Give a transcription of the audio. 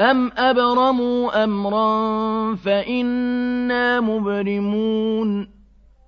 أَمْ أَبْرَمُوا أَمْرًا فَإِنَّا مُبْرِمُونَ